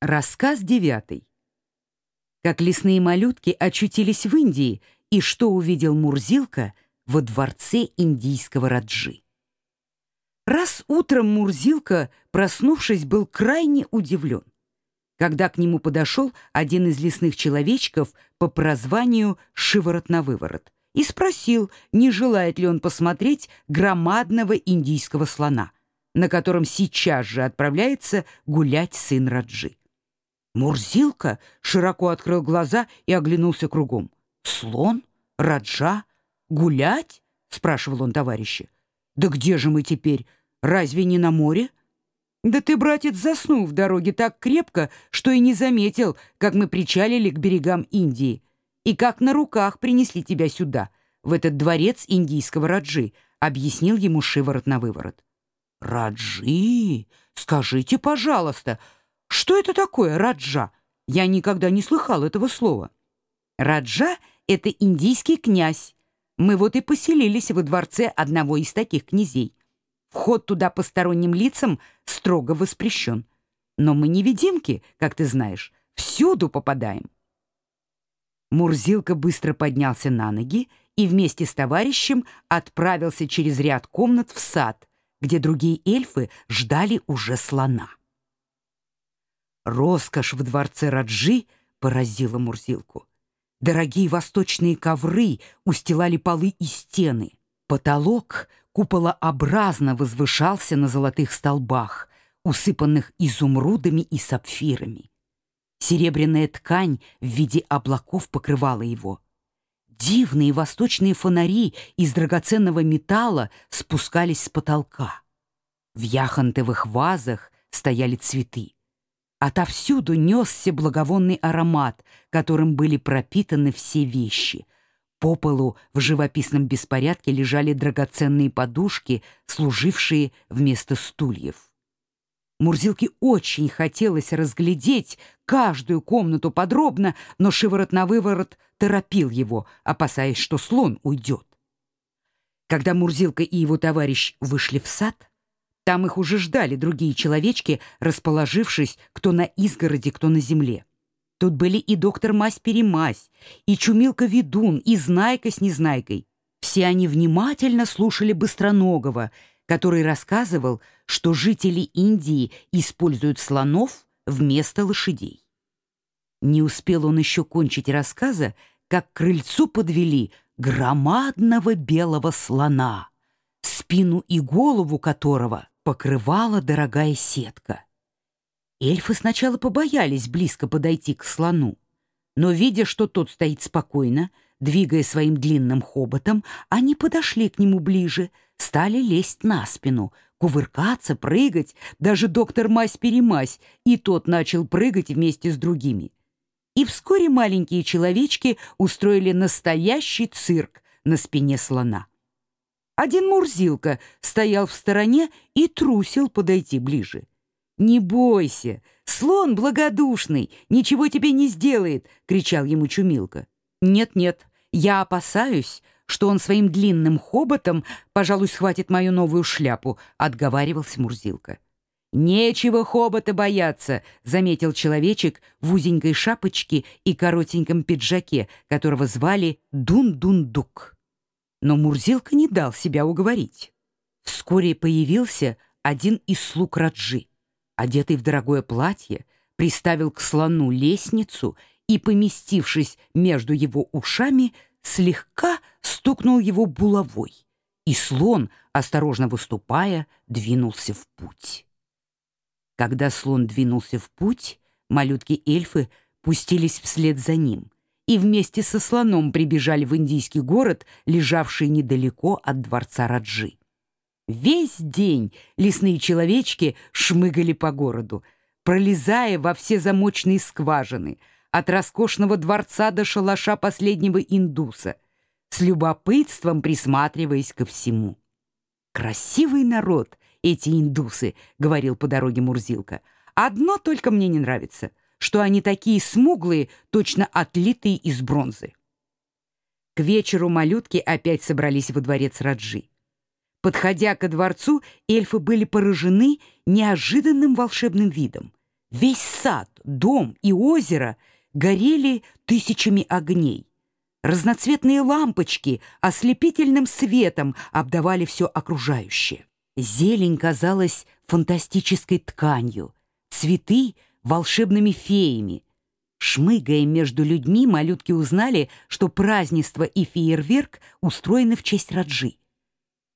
Рассказ девятый. Как лесные малютки очутились в Индии и что увидел Мурзилка во дворце индийского Раджи. Раз утром Мурзилка, проснувшись, был крайне удивлен, когда к нему подошел один из лесных человечков по прозванию «Шиворот на выворот» и спросил, не желает ли он посмотреть громадного индийского слона, на котором сейчас же отправляется гулять сын Раджи. Мурзилка широко открыл глаза и оглянулся кругом. «Слон? Раджа? Гулять?» — спрашивал он товарища. «Да где же мы теперь? Разве не на море?» «Да ты, братец, заснул в дороге так крепко, что и не заметил, как мы причалили к берегам Индии, и как на руках принесли тебя сюда, в этот дворец индийского Раджи», — объяснил ему шиворот на выворот. «Раджи? Скажите, пожалуйста, — что это такое раджа? Я никогда не слыхал этого слова. Раджа — это индийский князь. Мы вот и поселились во дворце одного из таких князей. Вход туда посторонним лицам строго воспрещен. Но мы невидимки, как ты знаешь, всюду попадаем. Мурзилка быстро поднялся на ноги и вместе с товарищем отправился через ряд комнат в сад, где другие эльфы ждали уже слона. Роскошь в дворце Раджи поразила Мурзилку. Дорогие восточные ковры устилали полы и стены. Потолок куполообразно возвышался на золотых столбах, усыпанных изумрудами и сапфирами. Серебряная ткань в виде облаков покрывала его. Дивные восточные фонари из драгоценного металла спускались с потолка. В яхонтовых вазах стояли цветы. Отовсюду несся благовонный аромат, которым были пропитаны все вещи. По полу в живописном беспорядке лежали драгоценные подушки, служившие вместо стульев. Мурзилке очень хотелось разглядеть каждую комнату подробно, но шиворот на выворот торопил его, опасаясь, что слон уйдет. Когда Мурзилка и его товарищ вышли в сад, там их уже ждали другие человечки, расположившись кто на изгороде, кто на земле. Тут были и доктор Мась-Перемась, и Чумилка-Ведун, и Знайка с Незнайкой. Все они внимательно слушали Быстроногого, который рассказывал, что жители Индии используют слонов вместо лошадей. Не успел он еще кончить рассказа, как к крыльцу подвели громадного белого слона, спину и голову которого покрывала дорогая сетка. Эльфы сначала побоялись близко подойти к слону, но, видя, что тот стоит спокойно, двигая своим длинным хоботом, они подошли к нему ближе, стали лезть на спину, кувыркаться, прыгать, даже доктор Мась-Перемась, и тот начал прыгать вместе с другими. И вскоре маленькие человечки устроили настоящий цирк на спине слона. Один Мурзилка стоял в стороне и трусил подойти ближе. «Не бойся, слон благодушный, ничего тебе не сделает!» — кричал ему Чумилка. «Нет-нет, я опасаюсь, что он своим длинным хоботом, пожалуй, схватит мою новую шляпу», — отговаривался Мурзилка. «Нечего хобота бояться», — заметил человечек в узенькой шапочке и коротеньком пиджаке, которого звали Дун-Дун-Дук. Но Мурзилка не дал себя уговорить. Вскоре появился один из слуг Раджи, одетый в дорогое платье, приставил к слону лестницу и, поместившись между его ушами, слегка стукнул его булавой, и слон, осторожно выступая, двинулся в путь. Когда слон двинулся в путь, малютки-эльфы пустились вслед за ним — и вместе со слоном прибежали в индийский город, лежавший недалеко от дворца Раджи. Весь день лесные человечки шмыгали по городу, пролезая во все замочные скважины, от роскошного дворца до шалаша последнего индуса, с любопытством присматриваясь ко всему. «Красивый народ эти индусы», — говорил по дороге Мурзилка. «Одно только мне не нравится — что они такие смуглые, точно отлитые из бронзы. К вечеру малютки опять собрались во дворец Раджи. Подходя ко дворцу, эльфы были поражены неожиданным волшебным видом. Весь сад, дом и озеро горели тысячами огней. Разноцветные лампочки ослепительным светом обдавали все окружающее. Зелень казалась фантастической тканью, цветы — волшебными феями. Шмыгая между людьми, малютки узнали, что празднество и фейерверк устроены в честь Раджи.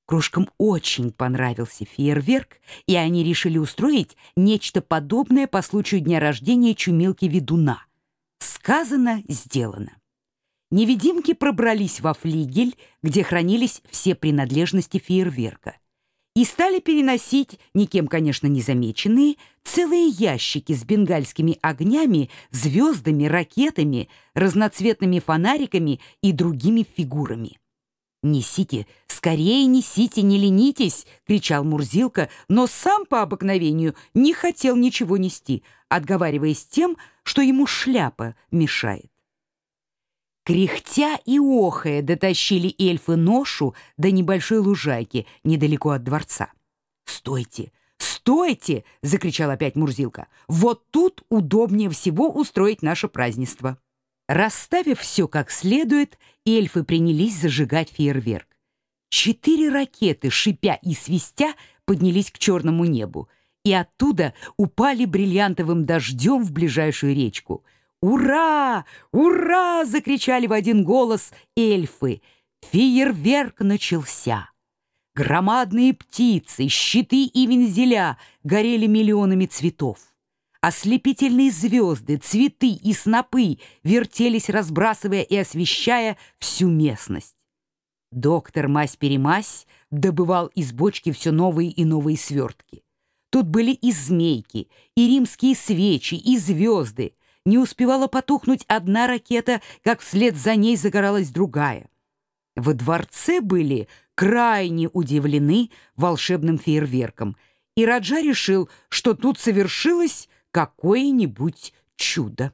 Крошкам очень понравился фейерверк, и они решили устроить нечто подобное по случаю дня рождения чумилки-ведуна. Сказано, сделано. Невидимки пробрались во флигель, где хранились все принадлежности фейерверка, и стали переносить, никем, конечно, не замеченные, целые ящики с бенгальскими огнями, звездами, ракетами, разноцветными фонариками и другими фигурами. «Несите, скорее несите, не ленитесь!» — кричал Мурзилка, но сам по обыкновению не хотел ничего нести, отговариваясь тем, что ему шляпа мешает. Кряхтя и охая дотащили эльфы ношу до небольшой лужайки недалеко от дворца. «Стойте! Стойте!» — закричал опять Мурзилка. «Вот тут удобнее всего устроить наше празднество». Расставив все как следует, эльфы принялись зажигать фейерверк. Четыре ракеты, шипя и свистя, поднялись к черному небу, и оттуда упали бриллиантовым дождем в ближайшую речку. «Ура! Ура!» — закричали в один голос эльфы. Фейерверк начался. Громадные птицы, щиты и вензеля горели миллионами цветов. Ослепительные звезды, цветы и снопы вертелись, разбрасывая и освещая всю местность. Доктор Мась-Перемась добывал из бочки все новые и новые свертки. Тут были и змейки, и римские свечи, и звезды. Не успевала потухнуть одна ракета, как вслед за ней загоралась другая. Во дворце были крайне удивлены волшебным фейерверком, и Раджа решил, что тут совершилось какое-нибудь чудо.